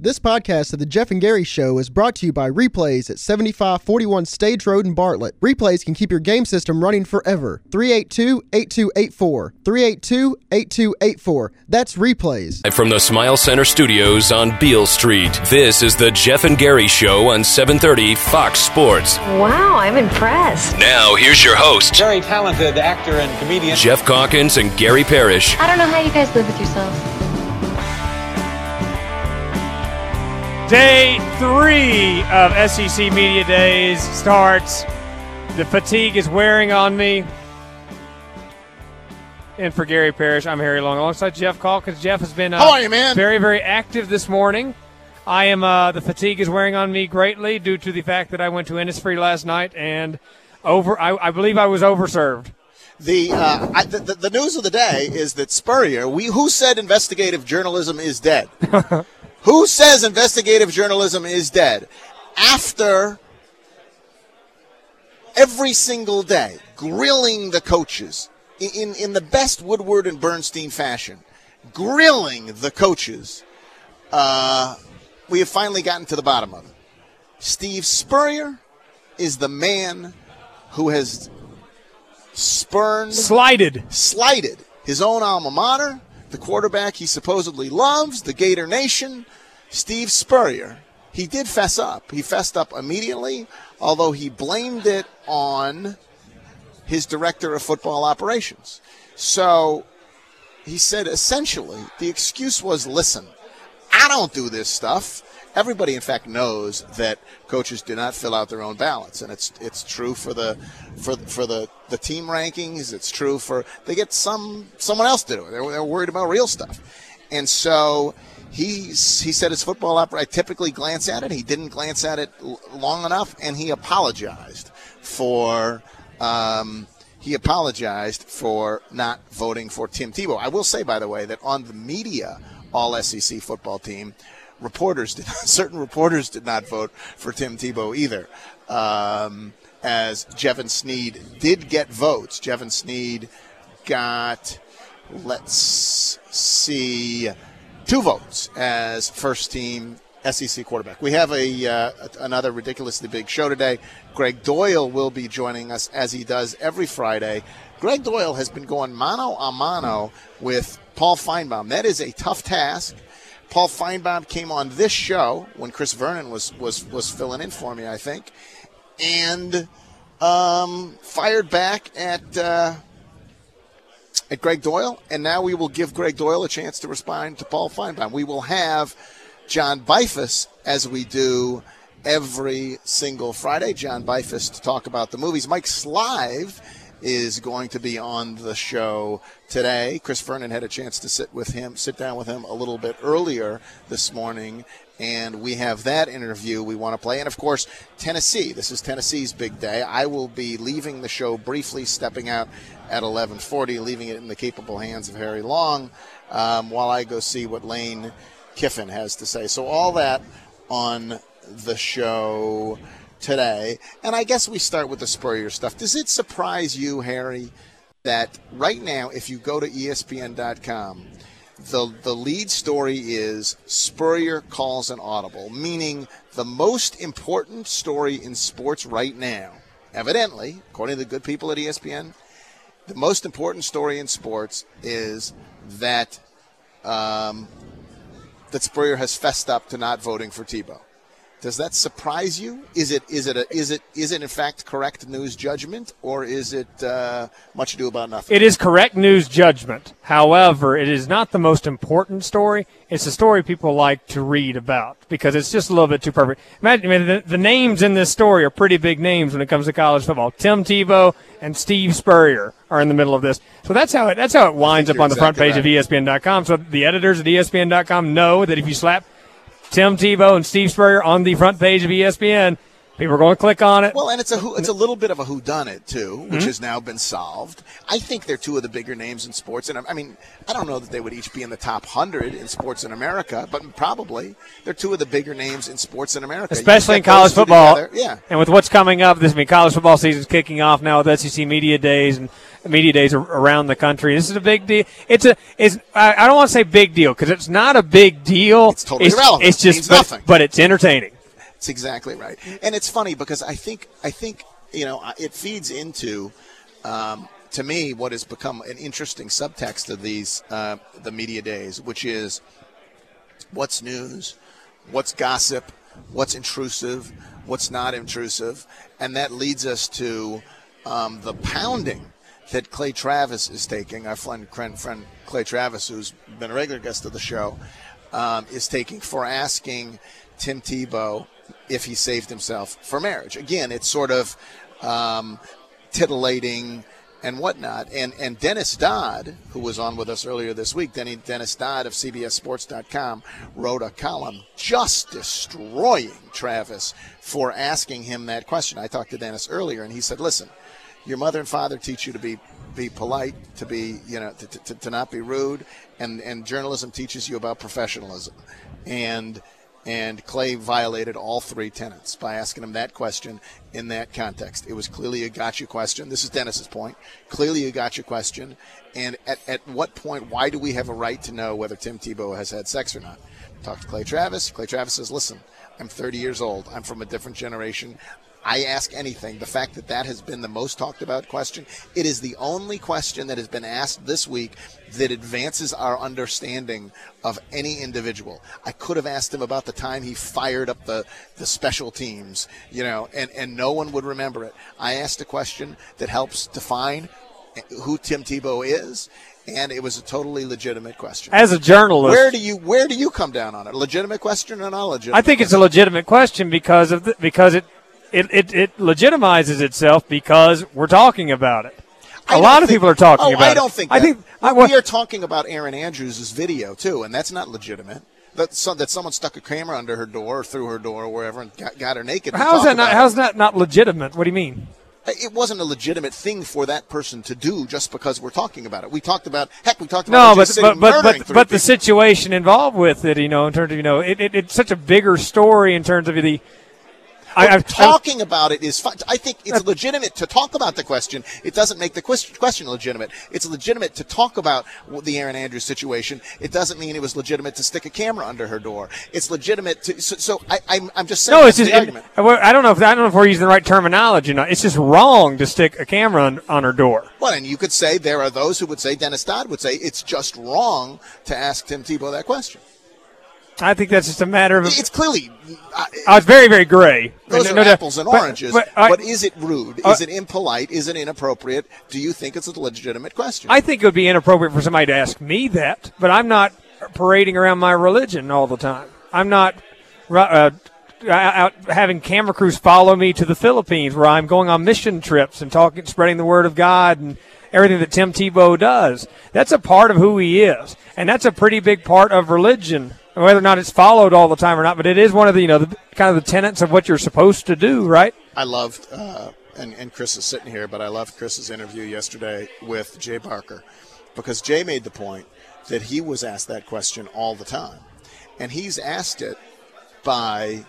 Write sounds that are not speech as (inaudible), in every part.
This podcast of the Geoff and Gary Show is brought to you by Replays at 7541 Stage Road in Bartlett. Replays can keep your game system running forever. 382-8284. 382-8284. That's Replays. From the Smile Center Studios on Beale Street, this is the Geoff and Gary Show on 730 Fox Sports. Wow, I'm impressed. Now, here's your host. Very talented actor and comedian. Geoff Calkins and Gary Parrish. I don't know how you guys live with yourselves. Day three of SEC Media Days starts. The fatigue is wearing on me. And for Gary Parrish, I'm Harry Long alongside Geoff Calkins. Geoff has been uh, How are you, man? very, very active this morning. I am. Uh, the fatigue is wearing on me greatly due to the fact that I went to Innisfree last night and over. I, I believe I was overserved. The, uh, I, the, the the news of the day is that Spurrier. We who said investigative journalism is dead? (laughs) who says investigative journalism is dead? After every single day grilling the coaches in, in the best Woodward and Bernstein fashion, grilling the coaches. Uh, we have finally gotten to the bottom of it. Steve Spurrier is the man who has spurned, Slighted. slighted his own alma mater, the quarterback he supposedly loves, the Gator Nation, Steve Spurrier. He did fess up. He fessed up immediately, although he blamed it on his director of football operations. So he said essentially the excuse was listen, I don't do this stuff. Everybody, in fact, knows that coaches do not fill out their own ballots, and it's it's true for the for for the, the team rankings. It's true for they get some someone else to do it. They're, they're worried about real stuff, and so he's he said his football opera. I typically glance at it. He didn't glance at it long enough, and he apologized for. Um, he apologized for not voting for Tim Tebow. I will say, by the way, that on the media All SEC football team, reporters did (laughs) certain reporters did not vote for Tim Tebow either. Um, as Jevan Snead did get votes, Jevan Snead got let's see two votes as first team SEC quarterback. We have a uh, another ridiculously big show today. Gregg Doyel will be joining us as he does every Friday. Gregg Doyel has been going mano a mano with Paul Finebaum. That is a tough task. Paul Finebaum came on this show when Chris Vernon was was was filling in for me, I think, and um, fired back at. Uh, at Gregg Doyel, and now we will give Gregg Doyel a chance to respond to Paul Finebaum. We will have John Beifuss as we do every single Friday. John Beifuss to talk about the movies. Mike Slive is going to be on the show today. Chris Vernon had a chance to sit with him, sit down with him a little bit earlier this morning, and we have that interview we want to play. And of course, Tennessee. This is Tennessee's big day. I will be leaving the show briefly, stepping out at 11:40, leaving it in the capable hands of Harry Long, um, while I go see what Lane Kiffin has to say. So all that on the show today. And I guess we start with the Spurrier stuff. Does it surprise you, Harry, that right now, if you go to ESPN.com, the the lead story is Spurrier calls an audible, meaning the most important story in sports right now. Evidently, according to the good people at ESPN, the most important story in sports is that um, that Spurrier has fessed up to not voting for Tebow. Does that surprise you? Is it is it a, is it is it in fact correct news judgment, or is it uh, much ado about nothing? It is correct news judgment. However, it is not the most important story. It's a story people like to read about because it's just a little bit too perfect. Imagine, I mean, the, the names in this story are pretty big names when it comes to college football. Tim Tebow and Steve Spurrier are in the middle of this. So that's how it that's how it winds up on the front page of E ESPN.com. So the editors at ESPN.com know that if you slap Tim Tebow and Steve Spurrier on the front page of ESPN, people are going to click on it. Well, and it's a it's a little bit of a whodunit too, which Mm-hmm. has now been solved. I think they're two of the bigger names in sports, and I- I mean, I don't know that they would each be in the top hundred in sports in America, but probably they're two of the bigger names in sports in America. Especially in college football. together, Yeah, And with what's coming up, this I mean, college football season's kicking off now with SEC media days, and media days around the country. This is a big deal. It's a it's I, don't want to say big deal because it's not a big deal. It's totally irrelevant. It's It just means but, nothing. but it's entertaining. That's exactly right. And it's funny because I think I think you know it feeds into um, to me what has become an interesting subtext of these uh, the media days, which is what's news, what's gossip, what's intrusive, what's not intrusive, and that leads us to um, the pounding that Clay Travis is taking. Our friend, friend, friend Clay Travis, who's been a regular guest of the show, um, is taking for asking Tim Tebow if he saved himself for marriage. Again, it's sort of um, titillating and whatnot. And and Dennis Dodd, who was on with us earlier this week, Denny, Dennis Dodd of CBSSports.com, wrote a column just destroying Travis for asking him that question. I talked to Dennis earlier, and he said, "Listen, your mother and father teach you to be be polite, to be you know to, to, to not be rude, and and journalism teaches you about professionalism, and." And Clay violated all three tenets by asking him that question in that context. It was clearly a gotcha question. This is Dennis's point. Clearly a gotcha question. And at, at what point, why do we have a right to know whether Tim Tebow has had sex or not? Talk to Clay Travis. Clay Travis says, listen, I'm 30 years old. I'm from a different generation. I ask anything. The fact that that has been the most talked about question, it is the only question that has been asked this week that advances our understanding of any individual. I could have asked him about the time he fired up the, the special teams, you know, and, and no one would remember it. I asked a question that helps define who Tim Tebow is, and it was a totally legitimate question. As a journalist, Where do you where do you come down on it? Legitimate question or not legitimate? I think it's a legitimate question because of the, because it, it it it legitimizes itself because we're talking about it. I A lot of think- people are talking oh, about I it. don't think. I that. think I, we are talking about Erin Andrews' video too, and that's not legitimate. That, so, that someone stuck a camera under her door, or through her door, or wherever, and got, got her naked. How is that not? How's that not legitimate? What do you mean? it. It wasn't a legitimate thing for that person to do just because we're talking about it. We talked about heck. We talked about No, but but but but, but the situation involved with it, you know, in terms of you know, it, it, it's such a bigger story in terms of the. I, I, talking about it is fine. I think it's legitimate to talk about the question. It doesn't make the question legitimate. It's legitimate to talk about the Erin Andrews situation. It doesn't mean it was legitimate to stick a camera under her door. It's legitimate to. So, so I, I'm, I'm just saying. no, it's just. the it- argument. I don't know if I don't know if we're using the right terminology. or not. It's just wrong to stick a camera on, on her door. Well, and you could say there are those who would say Dennis Dodd would say it's just wrong to ask Tim Tebow that question. I think that's just a matter of. It's clearly uh, I was very very gray. those No are doubt. apples and But- oranges. But, But, I, is it rude? uh, is it impolite? Is it inappropriate? Do you think it's a legitimate question? I think it would be inappropriate for somebody to ask me that, but I'm not parading around my religion all the time. I'm not uh, out having camera crews follow me to the Philippines where I'm going on mission trips and talking, spreading the word of God and everything that Tim Tebow does. That's a part of who he is, and that's a pretty big part of religion. Whether or not it's followed all the time or not, but it is one of the you know the, kind of the tenets of what you're supposed to do, right? I loved, uh, and, and Chris is sitting here, but I loved Chris's interview yesterday with Jay Barker because Jay made the point that he was asked that question all the time. And he's asked it by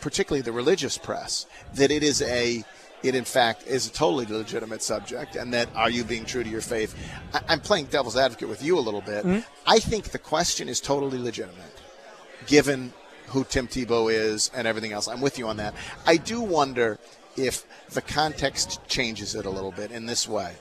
particularly the religious press that it is a it in fact is a totally legitimate subject and that are you being true to your faith I, i'm playing devil's advocate with you a little bit i think the question is totally legitimate given who Tim Tebow is and everything else. I'm with you on that. I do wonder if the context changes it a little bit in this way.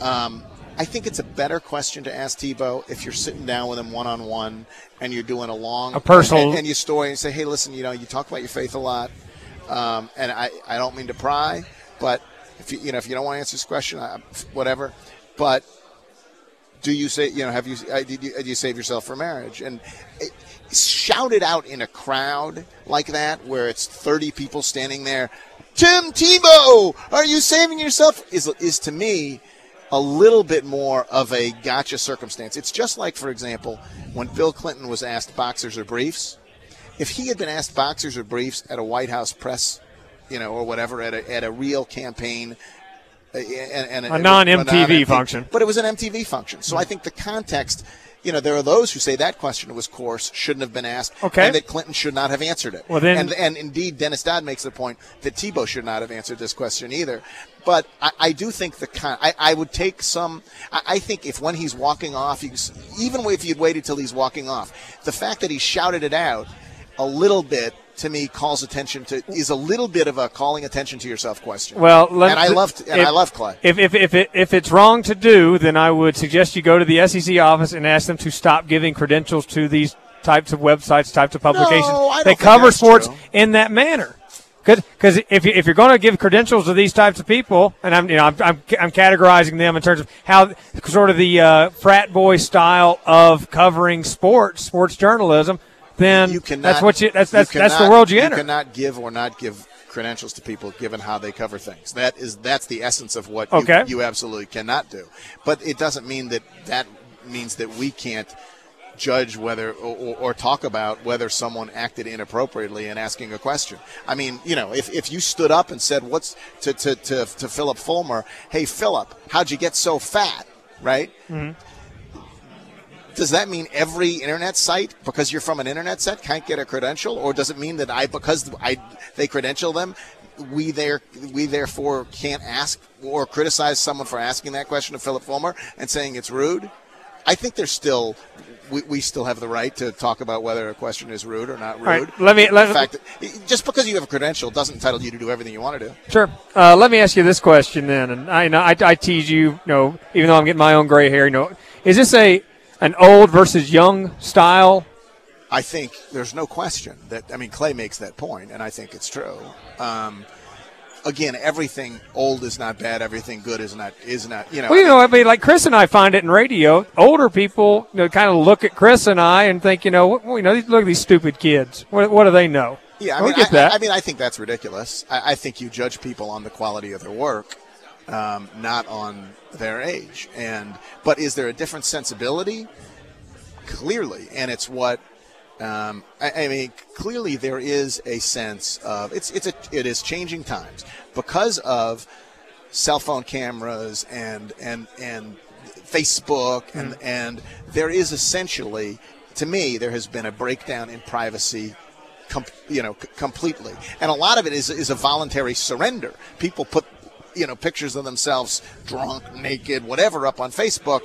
Um, I think it's a better question to ask Tebow if you're sitting down with him one on one and you're doing a long A personal- and, and you story and say, hey, listen, you know, you talk about your faith a lot, um, and I, I don't mean to pry, but if you you know if you don't want to answer this question, I, whatever, but do you say you know have you uh, did you, did you save yourself for marriage? And it, shout it out in a crowd like that where it's 30 people standing there. Tim tebow are you saving yourself? Is is to me a little bit more of a gotcha circumstance. It's just like for example when bill clinton was asked boxers or briefs if he had been asked boxers or briefs at a white house press you know or whatever at a, at a real campaign uh, and, and A non-MTV non-MTV function. but it was an MTV function. So I think the context you know, there are those who say that question was coarse, shouldn't have been asked, Okay. and that Clinton should not have answered it. Well, then- and, and indeed, Dennis Dodd makes the point that Tebow should not have answered this question either. But I, I do think the con- I, I would take some. I, I think if when he's walking off, you, even if you'd waited till he's walking off, the fact that he shouted it out a little bit to me calls attention to is a little bit of a calling attention to yourself question. Well, let- and I loved and if- I love Clay. If if if, it, if it's wrong to do, then I would suggest you go to the SEC office and ask them to stop giving credentials to these types of websites, types of publications that think cover sports true. in that manner. Because if, you, if you're going to give credentials to these types of people, and I'm you know I'm, I'm, I'm categorizing them in terms of how sort of the uh, frat boy style of covering sports, sports journalism, then you cannot, that's what you that's you that's that's the cannot- world you enter. cannot give or not give credentials to people given how they cover things. That is that's the essence of what Okay. you, you absolutely cannot do. But it doesn't mean that that means that we can't judge whether or, or, or talk about whether someone acted inappropriately in asking a question. I mean, you know, if, if you stood up and said what's to, to, to, to Phillip Fulmer, hey Phillip, how'd you get so fat? Right? Mm-hmm. Does that mean every internet site because you're from an internet site can't get a credential or does it mean that i because i they credential them we there we therefore can't ask or criticize someone for asking that question of phillip fulmer and saying it's rude i think there's still we, we still have the right to talk about whether a question is rude or not rude. right, let me- let- In fact, just because you have a credential doesn't entitle you to do everything you want to do. Sure. Uh, let me ask you this question then, and I you know I, I tease you, you know, even though I'm getting my own gray hair. You know, is this a an old versus young style? I think there's no question that I mean Clay makes that point, and I think it's true. Um, again, everything old is not bad. Everything good is not is not. You know, Well, you know, I mean, like Chris and I find it in radio. Older people, you know, kind of look at Chris and I and think, you know, what, you know, look at these stupid kids. What, what do they know? Yeah, I mean, get I, that. I, I mean, I think that's ridiculous. I, I think you judge people on the quality of their work, um, not on their age. And but is there a different sensibility? Clearly, and it's what. Um, I, I mean, clearly there is a sense of it's it's a it is changing times because of cell phone cameras and and and Facebook and and there is essentially to me there has been a breakdown in privacy com- you know c- completely and a lot of it is is a voluntary surrender people put you know pictures of themselves drunk naked whatever up on Facebook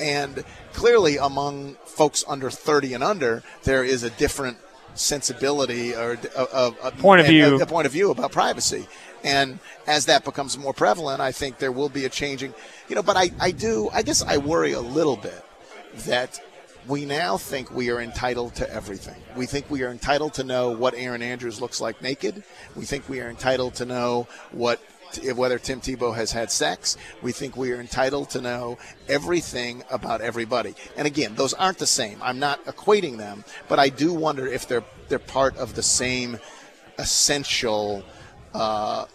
and clearly among folks under 30 and under there is a different sensibility or a, a, a Point of a- view. a point of view about privacy. And as that becomes more prevalent, I think there will be a changing, you know, but I, I do, I guess I worry a little bit that we now think we are entitled to everything. We think we are entitled to know what Erin Andrews looks like naked. We think we are entitled to know what whether Tim Tebow has had sex. We think we are entitled to know everything about everybody. And again, those aren't the same. I'm not equating them, but I do wonder if they're they're part of the same essential uh,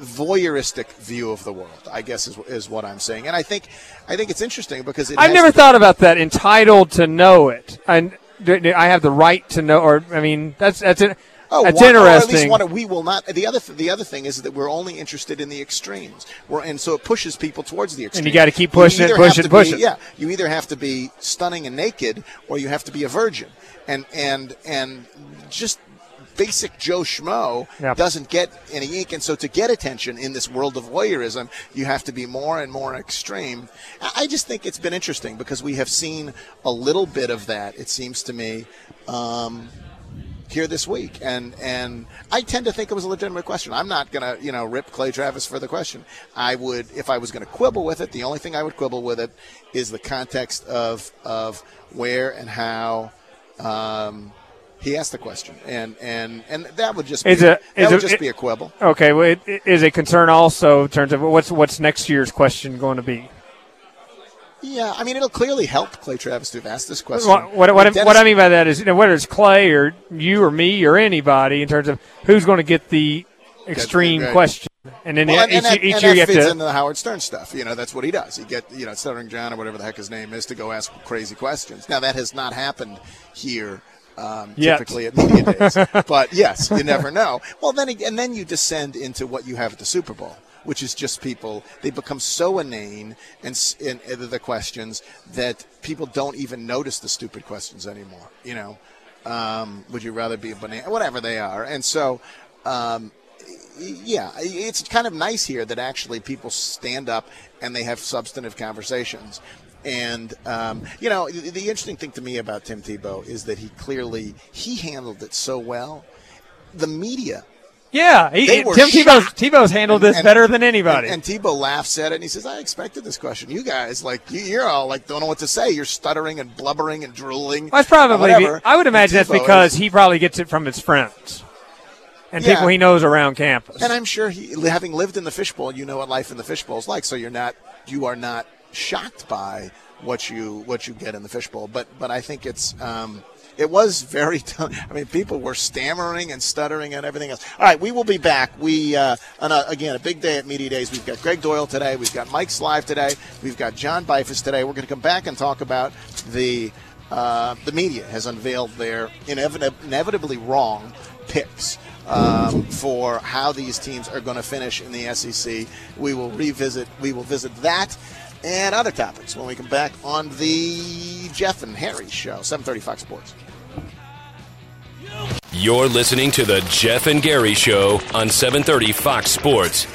voyeuristic view of the world. I guess is, is what I'm saying. And I think I think it's interesting because it I've never thought about that. Entitled to know it, and I have the right to know. Or I mean, that's that's it. Oh, that's one- Or at least one, we will not. The other, the other thing is that we're only interested in the extremes. We're, and so it pushes people towards the extremes. And you gotta keep pushing it, either push it, to push be- it. Yeah, you either have to be stunning and naked, or you have to be a virgin. And and and just basic Joe Schmo Yeah. doesn't get any ink. And so to get attention in this world of voyeurism, you have to be more and more extreme. I I just think it's been interesting because we have seen a little bit of that. It seems to me. Um, here this week, and and I tend to think it was a legitimate question. I'm not gonna you know rip Clay Travis for the question. I would if I was gonna quibble with it. The only thing I would quibble with it is the context of of where and how. Um, he asked the question, and and and that would just be, Is it- that is would it- just it- be a quibble. okay, well, it, it is a concern also in terms of what's what's next year's question going to be. Yeah, I mean it'll clearly help Clay Travis to have asked this question. What, what, what, I- Dennis- what I mean by that is, you know, whether it's Clay or you or me or anybody, in terms of who's going to get the extreme right. question, and then Well, and, each, and that, each and year that you have fits to. into the Howard Stern stuff. You know, that's what he does. He get you know Stuttering John or whatever the heck his name is to go ask crazy questions. Now that has not happened here. Um, typically at media days, but yes, you never know. Well, then and then you descend into what you have at the Super Bowl, which is just people they become so inane and in, in the questions that people don't even notice the stupid questions anymore. You know, um, would you rather be a banana? Whatever they are, and so. Um, yeah, it's kind of nice here that actually people stand up and they have substantive conversations. And um, you know, the, the, interesting thing to me about Tim Tebow is that he clearly he handled it so well. The media yeah, he, Tim Tebow's, Tebow's handled and, this and, better than anybody. And, and, Tebow laughs at it and he says, "I expected this question. You guys, like, you're all like, don't know what to say. You're stuttering and blubbering and drooling. That's probably. I would imagine that's because is, he probably gets it from his friends and yeah. people he knows around campus. And I'm sure he, having lived in the fishbowl, you know what life in the fishbowl is like. So you're not, you are not shocked by what you what you get in the fishbowl. But but I think it's. Um, it was very (laughs) tough. I mean, people were stammering and stuttering and everything else. All right, we will be back. We uh, a, again a big day at media days. We've got Gregg Doyel today. We've got Mike Slive today. We've got John Beifuss today. We're going to come back and talk about the uh, the media has unveiled their inevit- inevitably wrong picks. Um, for how these teams are going to finish in the SEC, we will revisit. We will visit that and other topics when we come back on the Geoff and Harry Show, 7:30 Fox Sports. You're listening to the Geoff and Gary Show on 730 Fox Sports.